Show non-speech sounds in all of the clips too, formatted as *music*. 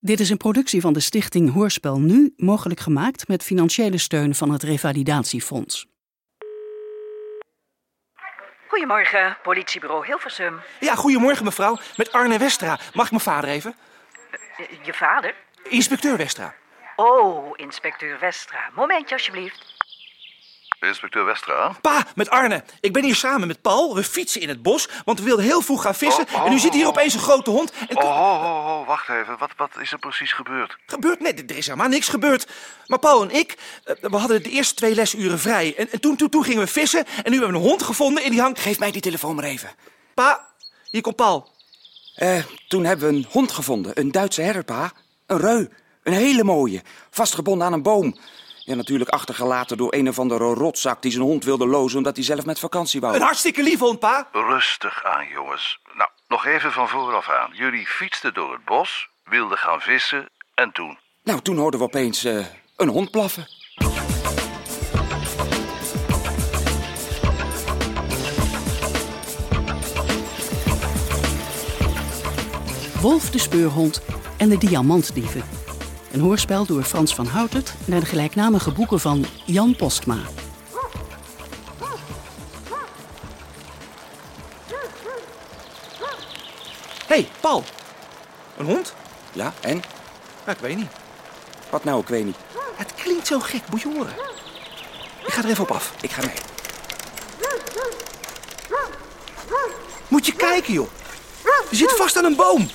Dit is een productie van de stichting Hoorspel Nu, mogelijk gemaakt met financiële steun van het Revalidatiefonds. Goedemorgen, politiebureau Hilversum. Ja, goedemorgen mevrouw. Met Arne Westra. Mag ik mijn vader even? Eh, Je vader? Inspecteur Westra. Oh, inspecteur Westra. Momentje alsjeblieft. Inspecteur Westra? Pa, met Arne. Ik ben hier samen met Paul. We fietsen in het bos, want we wilden heel vroeg gaan vissen. Oh, oh, en nu zit hier oh. opeens een grote hond. En Oh, ho, ho, ho, wacht even. Wat, wat is er precies gebeurd? gebeurt net, er is helemaal niks gebeurd. Maar Paul en ik, eh, we hadden de eerste twee lesuren vrij. En, en toen, toen, toen gingen we vissen en nu hebben we een hond gevonden en die hangt... Geef mij die telefoon maar even. Pa, hier komt Paul. Eh, toen hebben we een hond gevonden. Een Duitse herderpa. Een reu. Een hele mooie. Vastgebonden aan een boom. Ja, natuurlijk achtergelaten door een of andere rotzak die zijn hond wilde lozen omdat hij zelf met vakantie wou. Een hartstikke lieve hond, pa. Rustig aan, jongens. Nou, nog even van vooraf aan. Jullie fietsten door het bos, wilden gaan vissen en toen? Nou, toen hoorden we opeens eh, een hond blaffen. Wolf de Speurhond en de Diamantdieven. Een hoorspel door Frans van Houtert naar de gelijknamige boeken van Jan Postma. Hé, hey, Paul. Een hond? Ja, en? Ja, ik weet niet. Wat nou, ik weet niet. Het klinkt zo gek, moet je horen. Ik ga er even op af. Ik ga mee. Moet je kijken, joh. Je zit vast aan een boom.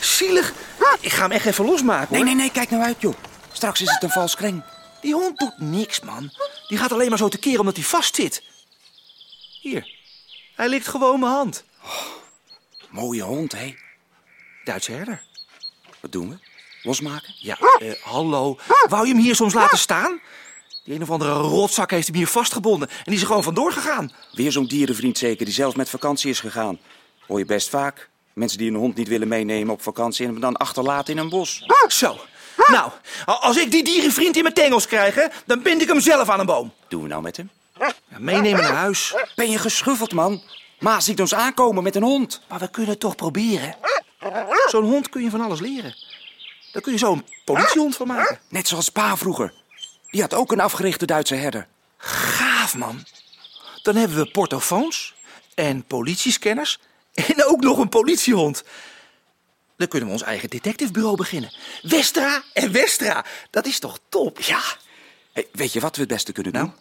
Zielig. Ik ga hem echt even losmaken, hoor. Nee, nee, nee, kijk nou uit, joh. Straks is het een vals kring. Die hond doet niks, man. Die gaat alleen maar zo tekeer omdat hij vast zit. Hier. Hij likt gewoon mijn hand. Mooie hond, hé. Duitse herder. Wat doen we? Losmaken? Ja, eh, hallo. Wou je hem hier soms laten staan? Die een of andere rotzak heeft hem hier vastgebonden. En die is er gewoon vandoor gegaan. Weer zo'n dierenvriend zeker, die zelf met vakantie is gegaan. Hoor je best vaak. Mensen die een hond niet willen meenemen op vakantie en hem dan achterlaten in een bos. Zo. Nou, a- als ik die dierenvriend in mijn tengels krijg, hè, dan bind ik hem zelf aan een boom. Doen we nou met hem? Ja, meenemen naar huis. Ben je geschuffeld, man? Ma ziet ons aankomen met een hond. Maar we kunnen het toch proberen. Zo'n hond kun je van alles leren. Daar kun je zo een politiehond van maken. Net zoals pa vroeger. Die had ook een afgerichte Duitse herder. Gaaf, man. Dan hebben we portofoons en politiescanners en ook nog een politiehond. Dan kunnen we ons eigen detectivebureau beginnen. Westra en Westra. Dat is toch top? Ja. Hey, weet je wat we het beste kunnen doen? Nou?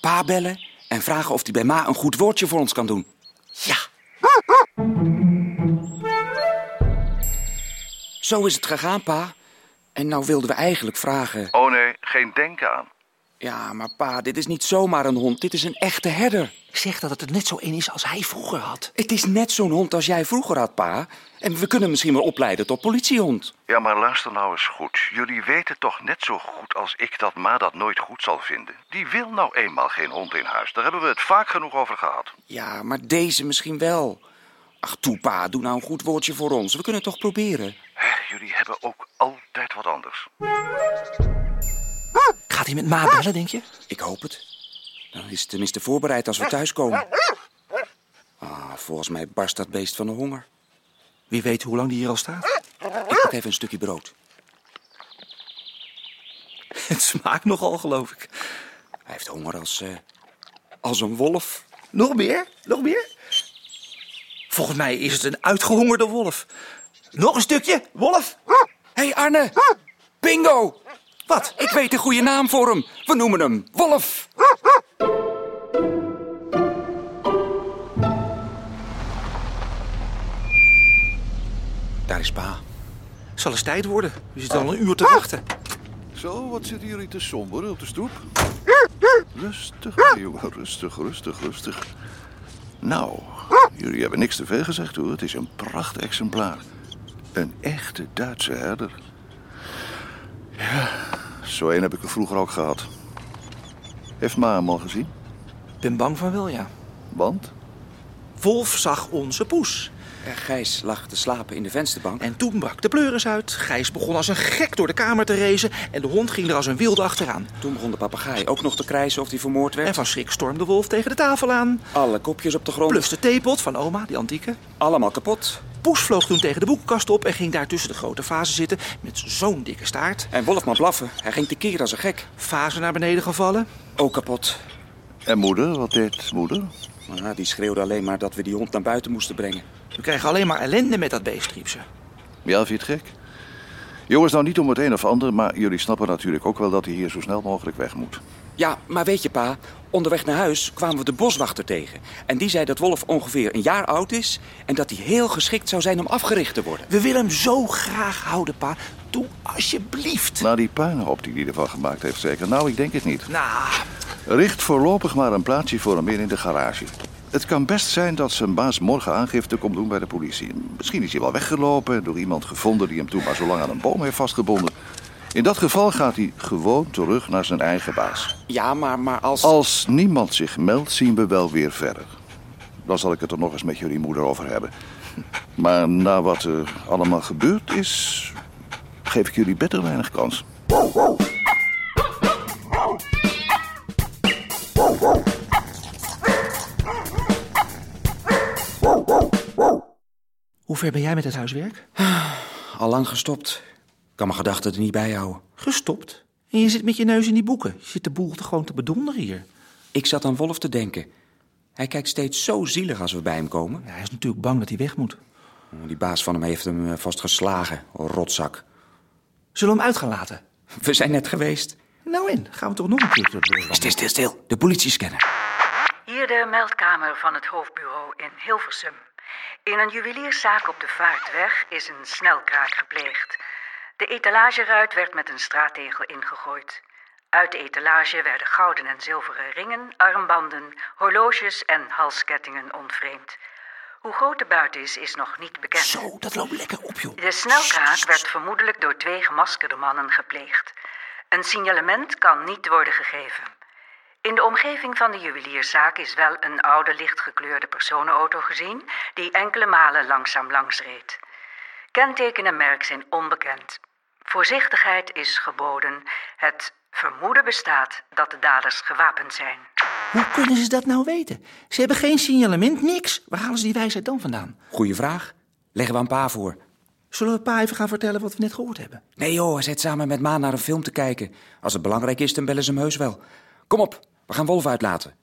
Pa bellen en vragen of hij bij ma een goed woordje voor ons kan doen. Ja. Zo is het gegaan, pa. En nou wilden we eigenlijk vragen... Oh nee, geen denken aan. Ja, maar pa, dit is niet zomaar een hond. Dit is een echte herder. Zeg dat het er net zo in is als hij vroeger had. Het is net zo'n hond als jij vroeger had, pa. En we kunnen hem misschien wel opleiden tot politiehond. Ja, maar luister nou eens goed. Jullie weten toch net zo goed als ik dat Ma dat nooit goed zal vinden. Die wil nou eenmaal geen hond in huis. Daar hebben we het vaak genoeg over gehad. Ja, maar deze misschien wel. Ach, toe, pa, doe nou een goed woordje voor ons. We kunnen het toch proberen. Hè, jullie hebben ook altijd wat anders. Gaat hij met Ma bellen, denk je? Ik hoop het. Dan is het tenminste voorbereid als we thuiskomen. Ah, volgens mij barst dat beest van de honger. Wie weet hoe lang die hier al staat. Ik pak even een stukje brood. *laughs* Het smaakt nogal, geloof ik. Hij heeft honger als, eh, als een wolf. Nog meer? Nog meer? Volgens mij is het een uitgehongerde wolf. Nog een stukje, wolf? Hé, hey Arne! Bingo! Wat? Ik weet een goede naam voor hem. We noemen hem Wolf. Pa. Zal eens tijd worden. We zitten al een uur te wachten. Zo, wat zitten jullie te somberen op de stoep? Rustig, jongen, rustig, rustig, rustig. Nou, jullie hebben niks te veel gezegd hoor. Het is een prachtexemplaar. Een echte Duitse herder. Ja, zo een heb ik er vroeger ook gehad. Heeft Ma hem al gezien? Ik ben bang van wel, ja. Want? Wolf zag onze poes. Gijs lag te slapen in de vensterbank. En toen brak de pleuris uit. Gijs begon als een gek door de kamer te rezen. En de hond ging er als een wilde achteraan. Toen begon de papegaai ook nog te krijsen of hij vermoord werd. En van schrik stormde Wolf tegen de tafel aan. Alle kopjes op de grond. Plus de theepot van oma, die antieke. Allemaal kapot. Poes vloog toen tegen de boekenkast op en ging daar tussen de grote vazen zitten met zo'n dikke staart. En Wolf maar blaffen. Hij ging tekeer als een gek. Vazen naar beneden gevallen. Ook kapot. En moeder, wat deed moeder? Maar ja, die schreeuwde alleen maar dat we die hond naar buiten moesten brengen. We krijgen alleen maar ellende met dat beest, riep ze. Ja, vind je het gek? Jongens, nou niet om het een of ander, maar jullie snappen natuurlijk ook wel dat hij hier zo snel mogelijk weg moet. Ja, maar weet je pa, onderweg naar huis kwamen we de boswachter tegen. En die zei dat Wolf ongeveer een jaar oud is... en dat hij heel geschikt zou zijn om afgericht te worden. We willen hem zo graag houden, pa. Doe alsjeblieft. Na die puinhoop die hij ervan gemaakt heeft, zeker. Nou, ik denk het niet. Nou, Richt voorlopig maar een plaatsje voor hem in in de garage. Het kan best zijn dat zijn baas morgen aangifte komt doen bij de politie. Misschien is hij wel weggelopen en door iemand gevonden die hem toen maar zo lang aan een boom heeft vastgebonden. In dat geval gaat hij gewoon terug naar zijn eigen baas. Ja, maar, maar als... Als niemand zich meldt, zien we wel weer verder. Dan zal ik het er nog eens met jullie moeder over hebben. Maar na wat er allemaal gebeurd is, geef ik jullie beter weinig kans. Hoe ver ben jij met het huiswerk? *sighs* Al lang gestopt. Ik kan mijn gedachten er niet bij houden. Gestopt. En je zit met je neus in die boeken. Je zit de boel te gewoon te bedonderen hier. Ik zat aan Wolf te denken. Hij kijkt steeds zo zielig als we bij hem komen. Ja, hij is natuurlijk bang dat hij weg moet. Die baas van hem heeft hem eh, vast geslagen. Rotzak. Zullen we hem uit gaan laten? *laughs* We zijn net geweest. Nou in, gaan we toch nog een keer door de Stil, stil, stil. De politiescanner. Hier de meldkamer van het hoofdbureau in Hilversum. In een juwelierszaak op de Vaartweg is een snelkraak gepleegd. De etalageruit werd met een straattegel ingegooid. Uit de etalage werden gouden en zilveren ringen, armbanden, horloges en halskettingen ontvreemd. Hoe groot de buit is, is nog niet bekend. Zo, dat loopt lekker op, joh. De snelkraak werd vermoedelijk door twee gemaskerde mannen gepleegd. Een signalement kan niet worden gegeven. In de omgeving van de juwelierszaak is wel een oude lichtgekleurde personenauto gezien die enkele malen langzaam langs reed. Kenteken en merk zijn onbekend. Voorzichtigheid is geboden. Het vermoeden bestaat dat de daders gewapend zijn. Hoe kunnen ze dat nou weten? Ze hebben geen signalement, niks. Waar halen ze die wijsheid dan vandaan? Goeie vraag. Leggen we een pa voor. Zullen we pa even gaan vertellen wat we net gehoord hebben? Nee joh, hij zit samen met Ma naar een film te kijken. Als het belangrijk is, dan bellen ze hem heus wel. Kom op, we gaan Wolf uitlaten.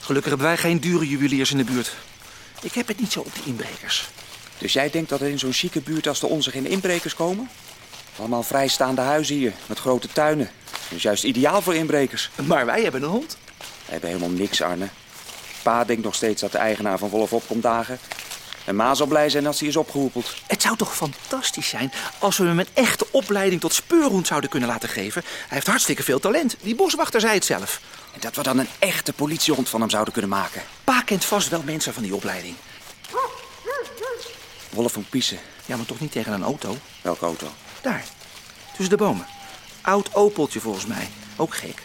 Gelukkig hebben wij geen dure juweliers in de buurt. Ik heb het niet zo op de inbrekers. Dus jij denkt dat er in zo'n chique buurt als de onze geen inbrekers komen? Allemaal vrijstaande huizen hier, met grote tuinen. Dat is juist ideaal voor inbrekers. Maar wij hebben een hond. We hebben helemaal niks, Arne. Pa denkt nog steeds dat de eigenaar van Wolf op komt dagen. En Ma zal blij zijn als hij is opgehoepeld. Het zou toch fantastisch zijn als we hem een echte opleiding tot speurhond zouden kunnen laten geven. Hij heeft hartstikke veel talent. Die boswachter zei het zelf. En dat we dan een echte politiehond van hem zouden kunnen maken. Pa kent vast wel mensen van die opleiding. Wolf van Piezen. Ja, maar toch niet tegen een auto. Welke auto? Daar, tussen de bomen. Oud Opeltje volgens mij. Ook gek.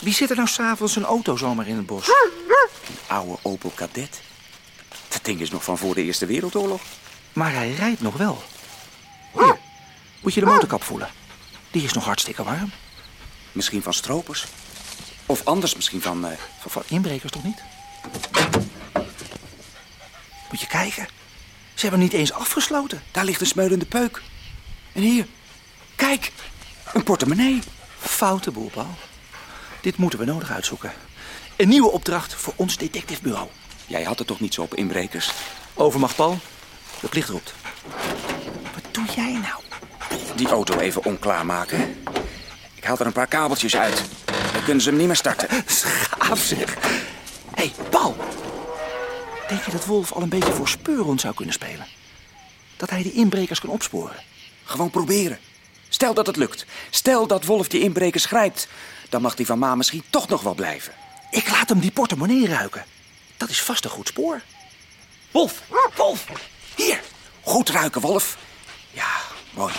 Wie zit er nou s'avonds een auto zomaar in het bos? Een oude Opel Kadett. Dat ding is nog van voor de Eerste Wereldoorlog. Maar hij rijdt nog wel. Hier, moet je de motorkap voelen. Die is nog hartstikke warm. Misschien van stropers. Of anders misschien van... eh, Van, van inbrekers toch niet? Moet je kijken. Ze hebben niet eens afgesloten. daar ligt een smeulende peuk. En hier, kijk, een portemonnee. Foute boel, Paul. Dit moeten we nodig uitzoeken. Een nieuwe opdracht voor ons detectivebureau. Jij had het toch niet zo op inbrekers? Overmacht, Paul. De plicht roept. Wat doe jij nou? Die auto even onklaarmaken. Ik haal er een paar kabeltjes uit. Dan kunnen ze hem niet meer starten. *laughs* Schaaf zeg. Hé, hey, Paul. Denk je dat Wolf al een beetje voor speurhond zou kunnen spelen? Dat hij de inbrekers kan opsporen? Gewoon proberen. Stel dat het lukt. Stel dat Wolf die inbrekers grijpt. Dan mag die van Ma misschien toch nog wel blijven. Ik laat hem die portemonnee ruiken. Dat is vast een goed spoor. Wolf, Wolf, hier. Goed ruiken, Wolf. Ja, mooi.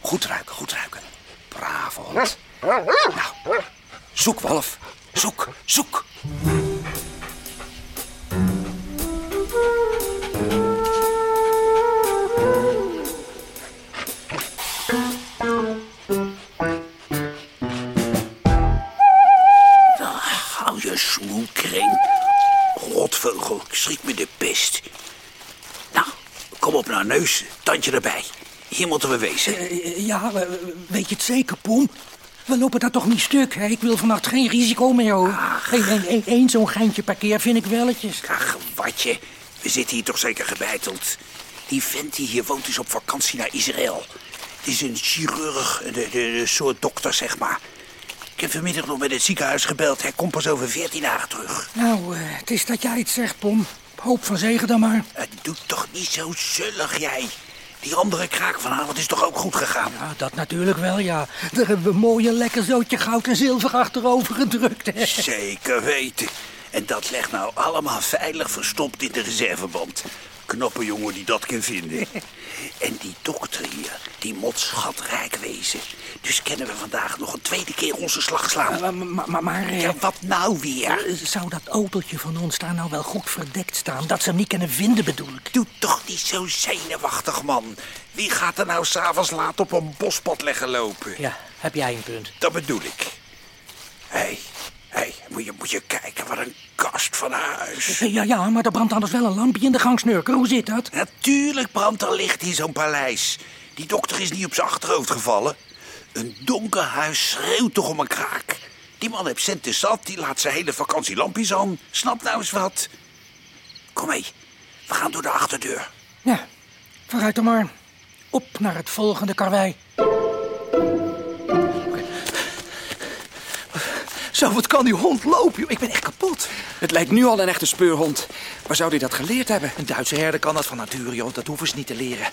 Goed ruiken, goed ruiken. Brave hond. Nou, zoek, Wolf. Zoek, zoek. Kom op nou, neus. Tandje erbij. Hier moeten we wezen. Eh, Ja, eh, weet je het zeker, Pom? We lopen daar toch niet stuk, hè? Ik wil vannacht geen risico meer, hoor. Eén één- zo'n geintje per keer vind ik welletjes. Ach, watje. We zitten hier toch zeker gebeiteld. Die vent die hier woont is op vakantie naar Israël. Het is een chirurg, de soort dokter, zeg maar. Ik heb vanmiddag nog met het ziekenhuis gebeld. Hij komt pas over veertien dagen terug. Nou, eh, het is dat jij het zegt, Pom. Hoop van zegen dan maar. Het doet toch niet zo zullig, jij? Die andere kraak vanavond is toch ook goed gegaan? Ja, dat natuurlijk wel, ja. Daar hebben we een mooie lekker zootje goud en zilver achterover gedrukt, hè. Zeker weten. En dat ligt nou allemaal veilig verstopt in de reserveband. Knappe jongen die dat kan vinden. *laughs* En die dokter hier, die moet schatrijk wezen. Dus kunnen we vandaag nog een tweede keer onze slag slaan. Maar, maar, maar, maar, eh, Ja, wat nou weer? eh, zou dat autootje van ons daar nou wel goed verdekt staan? Dat ze hem niet kunnen vinden, bedoel ik. Doe toch niet zo zenuwachtig, man. Wie gaat er nou s'avonds laat op een bospad leggen lopen? Ja, heb jij een punt. Dat bedoel ik. Hé, hey, hey, moet, je, moet je kijken, wat een kast van huis. Ja, ja, maar er brandt anders wel een lampje in de gangsnurker. Hoe zit dat? Natuurlijk brandt er licht in zo'n paleis. Die dokter is niet op zijn achterhoofd gevallen. Een donker huis schreeuwt toch om een kraak. Die man heeft centen zat, die laat zijn hele vakantie lampjes aan. Snap nou eens wat. Kom mee, we gaan door de achterdeur. Ja, vooruit dan maar. Op naar het volgende karwei. Zo, wat kan die hond lopen, joh? Ik ben echt kapot. Het lijkt nu al een echte speurhond. Waar zou hij dat geleerd hebben? Een Duitse herder kan dat van nature, joh. Dat hoeven ze niet te leren.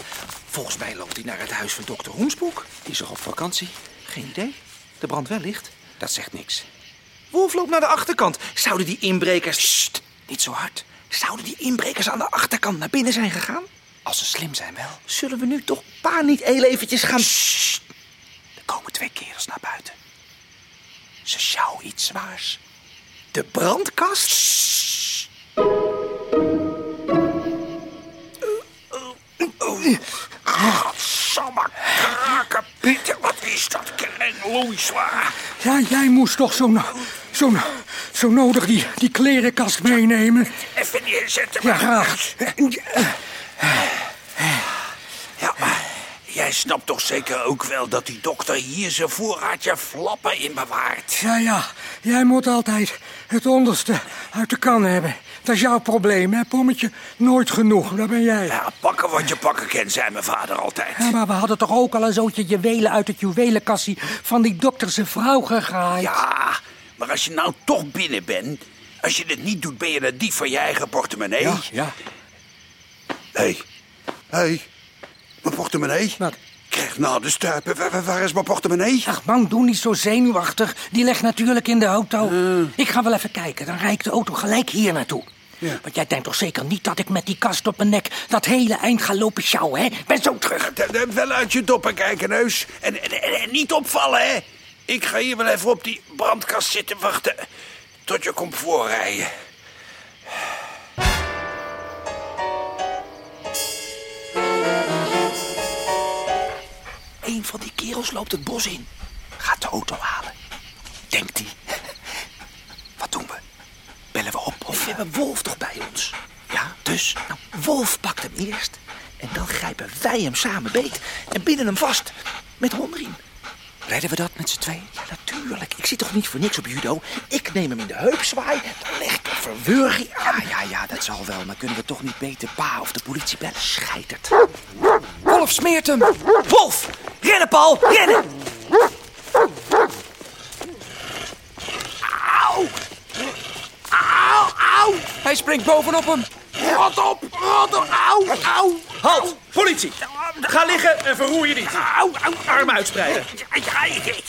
Volgens mij loopt hij naar het huis van dokter Hoensbroek. Die is toch op vakantie? Geen idee. De brand wel licht. Dat zegt niks. Wolf loopt naar de achterkant. Zouden die inbrekers... Sst, niet zo hard. Zouden die inbrekers aan de achterkant naar binnen zijn gegaan? Als ze slim zijn wel. Zullen we nu toch pa niet heel eventjes gaan... Sst. Er komen twee kerels naar buiten. Ze sjouwen iets zwaars. De brandkast? Samme kraken, Pieter. Wat is dat krengeloei zwaar? Ja, jij moest toch zo, no- zo, no- zo nodig die, die klerenkast meenemen. Even neerzetten. Ja, maar. graag. Ja, maar jij snapt toch zeker ook wel dat die dokter hier zijn voorraadje flappen in bewaart? Ja, ja, jij moet altijd het onderste uit de kan hebben. Dat is jouw probleem, hè, pommetje? Nooit genoeg, dat ben jij. Ja, pakken wat je pakken kent, zei mijn vader altijd. Ja, maar we hadden toch ook al een zootje juwelen uit het juwelenkassie van die dokter zijn vrouw gegraaid? Ja, maar als je nou toch binnen bent... als je dit niet doet, ben je een dief van je eigen portemonnee. ja. ja. Hé, hey. hé. Hey. Mijn portemonnee? Wat? Krijg na de stuipen. Waar, is mijn portemonnee? Ach man, doe niet zo zenuwachtig. Die ligt natuurlijk in de auto. Ik ga wel even kijken, dan rijd ik de auto gelijk hier naartoe. Ja. Want jij denkt toch zeker niet dat ik met die kast op mijn nek dat hele eind ga lopen sjouwen, hè? Ben zo terug. De- de- Wel uit je doppen kijken, neus. En, en, en- en niet opvallen, hè. Ik ga hier wel even op die brandkast zitten wachten... tot je komt voorrijden. Een van die kerels loopt het bos in. Gaat de auto halen. Denkt hij. *laughs* Wat doen we? Bellen we op of... We hebben Wolf toch bij ons? Ja, dus? Nou, Wolf pakt hem eerst. En dan grijpen wij hem samen beet. En binden hem vast. Met hondenriem. Redden we dat met z'n tweeën? Ja, natuurlijk. Ik zit toch niet voor niks op judo? Ik neem hem in de heupzwaai. Dan leg ik een verwurging aan. Ja, ja, ja, dat zal wel. Maar kunnen we toch niet beter pa of de politie bellen? Scheitert. Wolf smeert hem! Wolf! Rennen, Paul! Rennen! Auw! Auw, auw! Hij springt bovenop hem. Rot op! Rot op! Auw, auw! Halt! Politie! Ga liggen en verroer je niet. Auw, auw! Armen uitspreiden. Ja,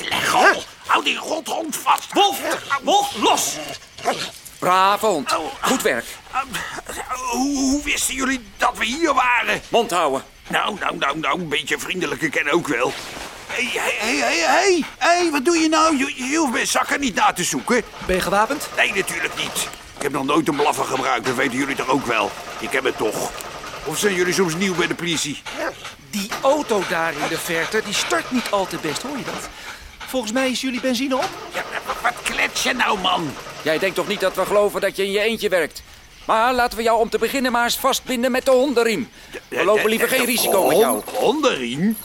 leg op! Hou die rothond vast! Wolf! Wolf, los! Brave hond. Goed werk. Hoe wisten jullie dat we hier waren? Mond houden. Nou, nou, nou, nou, een beetje vriendelijke ken ook wel. Hé, hé, hé, hé, hé, hé, wat doe je nou? Je, je hoeft mijn zakken niet na te zoeken. Ben je gewapend? Nee, natuurlijk niet. Ik heb nog nooit een blaffer gebruikt, dat weten jullie toch ook wel. Ik heb het toch. Of zijn jullie soms nieuw bij de politie? Die auto daar in de verte, die start niet al te best, hoor je dat? Volgens mij is jullie benzine op. Ja, wat, wat klets je nou, man? Jij denkt toch niet dat we geloven dat je in je eentje werkt? Maar laten we jou om te beginnen maar eens vastbinden met de hondenriem. We lopen liever geen risico met jou. Hondenriem?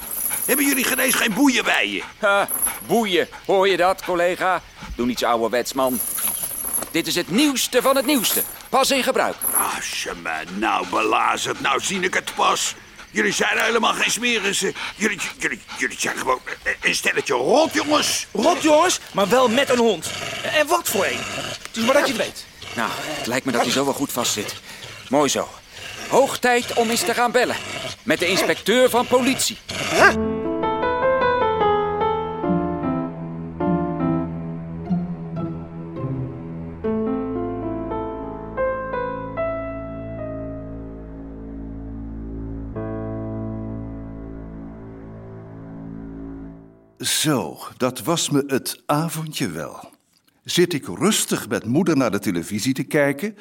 Hebben jullie geen eens geen boeien bij je? Ha, boeien. Hoor je dat, collega? Doe niet zo ouderwets, man. Dit is het nieuwste van het nieuwste. Pas in gebruik. Als je me nou belazert, nou zie ik het pas. Jullie zijn helemaal geen smerissen. Jullie, jullie, jullie zijn gewoon een stelletje rot, jongens. Rot, jongens, maar wel met een hond. En wat voor een. Het is maar dat je het weet. Nou, het lijkt me dat hij zo wel goed vastzit. Mooi zo. Hoog tijd om eens te gaan bellen. Met de inspecteur van politie. Zo, dat was me het avondje wel. Zit ik rustig met moeder naar de televisie te kijken,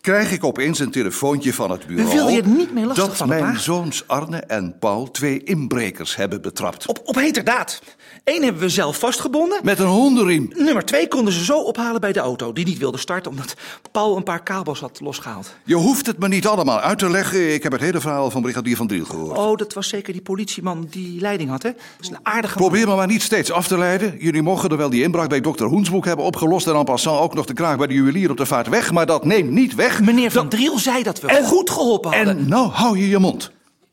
krijg ik opeens een telefoontje van het bureau. Wil je het niet meer lastig Dat mijn zoons Arne en Paul twee inbrekers hebben betrapt. Op, op heterdaad. Eén hebben we zelf vastgebonden. Met een hondenriem. Nummer twee konden ze zo ophalen bij de auto, die niet wilde starten omdat Paul een paar kabels had losgehaald. Je hoeft het me niet allemaal uit te leggen. Ik heb het hele verhaal van brigadier van Driel gehoord. Oh, dat was zeker die politieman die leiding had, hè? Dat is een aardige man. Probeer me maar niet steeds af te leiden. Jullie mogen er wel die inbraak bij dokter Hoensbroek hebben opgelost... en en passant ook nog de kraag bij de juwelier op de vaart weg... maar dat neemt niet weg... Meneer Van Driel zei dat we En- goed geholpen hadden. En nou hou je je mond.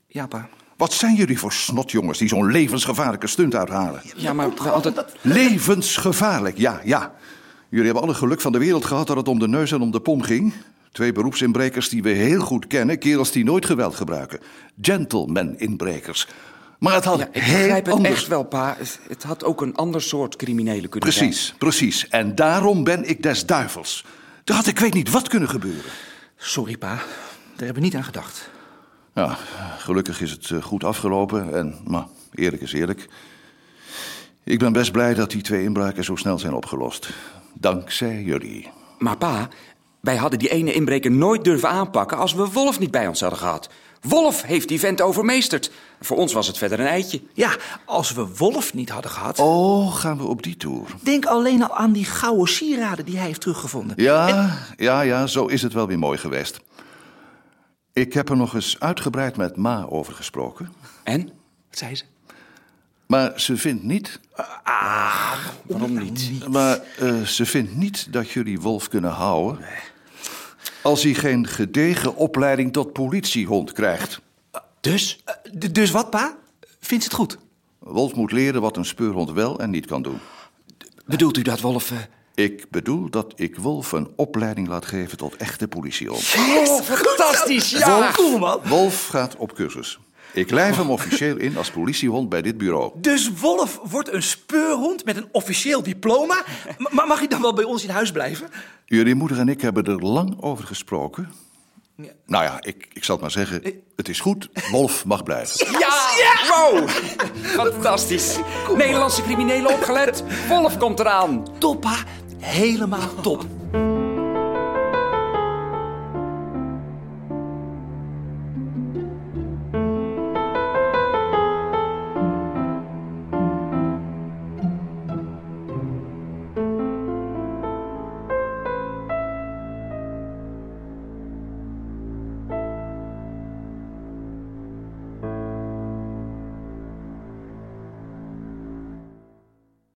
Ja, pa. Wat zijn jullie voor snotjongens die zo'n levensgevaarlijke stunt uithalen? Ja, maar we altijd... Levensgevaarlijk, ja, ja. Jullie hebben alle geluk van de wereld gehad dat het om de neus en om de pom ging. Twee beroepsinbrekers die we heel goed kennen, kerels die nooit geweld gebruiken. Gentleman-inbrekers. Maar het had Ja, ik heel begrijp het anders. echt wel, pa. Het- had ook een ander soort criminelen kunnen zijn. Precies, precies. En daarom ben ik des duivels. Er had ik weet niet wat kunnen gebeuren. Sorry, pa. Daar hebben we niet aan gedacht. Ja, gelukkig is het eh, goed afgelopen en, maar eerlijk is eerlijk. Ik ben best blij dat die twee inbraken zo snel zijn opgelost. Dankzij jullie. Maar pa, wij hadden die ene inbreker nooit durven aanpakken als we Wolf niet bij ons hadden gehad. Wolf heeft die vent overmeesterd. Voor ons was het verder een eitje. Ja, als we Wolf niet hadden gehad... Oh, gaan we op die tour? Denk alleen al aan die gouden sieraden die hij heeft teruggevonden. Ja, ja, ja, zo is het wel weer mooi geweest. Ik heb er nog eens uitgebreid met Ma over gesproken. En? Wat zei ze? Maar ze vindt niet, Waarom niet? maar, eh, ze vindt niet dat jullie Wolf kunnen houden... als hij geen gedegen opleiding tot politiehond krijgt. Dus? D- dus wat, pa? Vindt ze het goed? Wolf moet leren wat een speurhond wel en niet kan doen. Bedoelt u dat Wolf... eh, Ik bedoel dat ik Wolf een opleiding laat geven tot echte politiehond. Oh, fantastisch, ja! Man. Wolf gaat op cursus. Ik lijf hem officieel in als politiehond bij dit bureau. Dus Wolf wordt een speurhond met een officieel diploma. Maar mag hij dan wel bij ons in huis blijven? Jullie moeder en ik hebben er lang over gesproken. Nou ja, ik, ik zal het maar zeggen. Het is goed, Wolf mag blijven. Ja! Wow! Fantastisch. Nederlandse criminelen opgelet. Wolf komt eraan. Top, pa. Helemaal top.